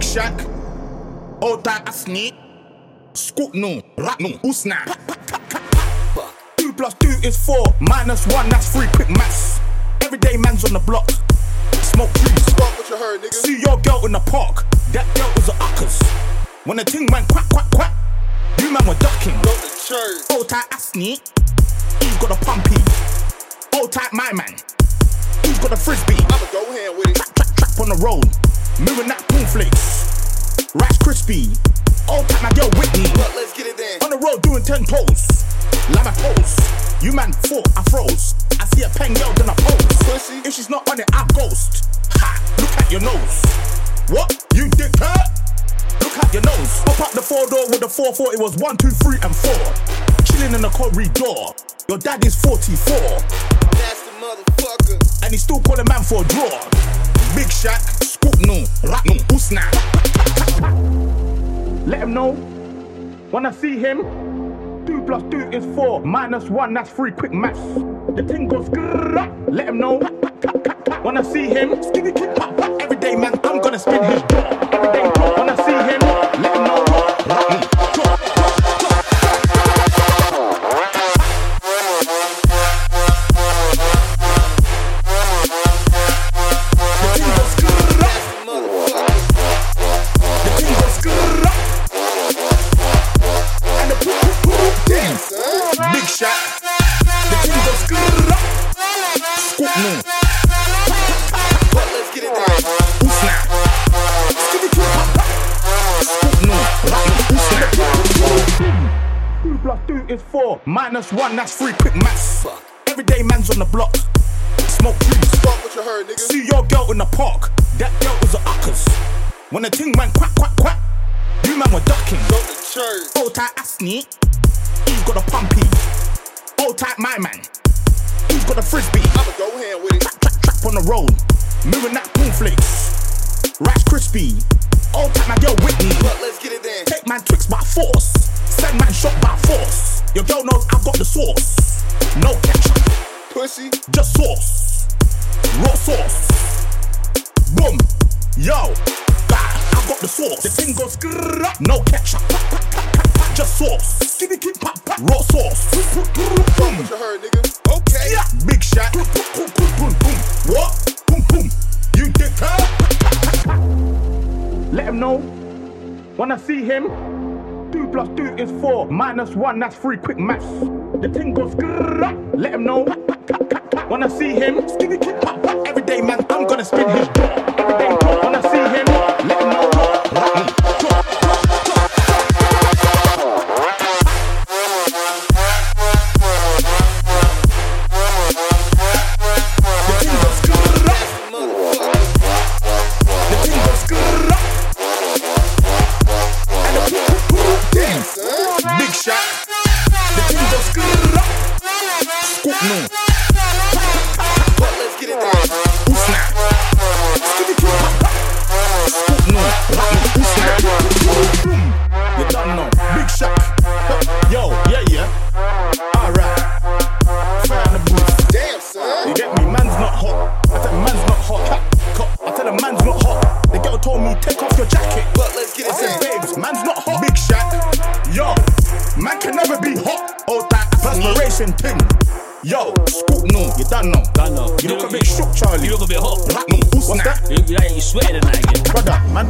Big Shaq, Old Dad Asni, Scoop no, Rat no, Usna. Two plus two is four, minus one, that's three. Quick maths. Everyday man's on the block. Smoke trees. Fuck what you heard, nigga. See your girl in the park. That girl was a uckers. When the ting man quack quack quack, you man were ducking. Go to church. Old tight Asni, he's got a pumpy. Old tight my man, he's got a frisbee. I'ma go hand with it. Trap trap trap on the road, moving that cornflakes. Rice crispy. Old tight my girl Whitney. But let's get it then. On the road doing ten toes. Lava pose. You man fought, I froze. I see a pen girl, then I pose. If she's not on it, I ghost. Ha! Look at your nose. What? You dickhead? Look at your nose. Pop up the four door with the four four. It was one, two, three, and four. Chilling in the corridor. Your dad is 44. Nasty motherfucker. And he's still calling man for a draw. Big Shaq, Rat no, Usna. Let him know. Wanna see him? Two plus two is four. Minus one, that's three. Quick maths. The thing goes. Let him know. Wanna see him? Every Big shot. The thing goes grrrr. Scoop no. But let's get it then. Usna. Skibby two pop pop. Scoop no. Rat no. Two plus two is four. Minus one, that's three. Quick maths. Everyday man's on the block. Smoke trees. Fuck what you heard, nigga. See your girl in the park. That girl was a uckers. When the ting went quack quack quack, you man were ducking. Go to church. Old tight Asni, he's got a pumpy. Old tight my man, he's got a frisbee. I'ma go hand with it. Trap trap trap on the road, moving that cornflakes. Rice crispy. Old tight my girl Whitney. But let's get it then. Take man tricks by force. Send man shot by force. Your girl knows I've got the sauce. No ketchup, Pussy. just sauce. Raw sauce. Boom. Yo. Bah, I've got the sauce. The thing goes grrrr. No ketchup. Just sauce. Skinny kid pop pop. Raw sauce. Boom. What you heard, nigga. Okay. Yeah. Big shot. Boom, boom, boom, boom, boom. What? Boom, boom. You dickhead. Let him know. Wanna see him? Two plus two is four. Minus one, that's three. Quick maths. The thing goes. Let him know. Wanna see him? Skinny kid pop pop. Everyday man, I'm gonna spin his jaw. Everyday, wanna no. But let's get it. Usna. You done know. Big shot. Yo, yeah, yeah. Alright. Damn, son. You get me? Man's not hot. I him man's not hot. I tell him man's not hot. The girl told me take off your jacket. I said, babes, man's not hot. Big Shaq. Yo, man can never be hot. Oh, that perspiration thing. Yo, scoop no, you done know. Done know. You look a bit shook, Charlie. You look a bit hot. Rat no, what's that? You, you, you sweating tonight again. Brother, man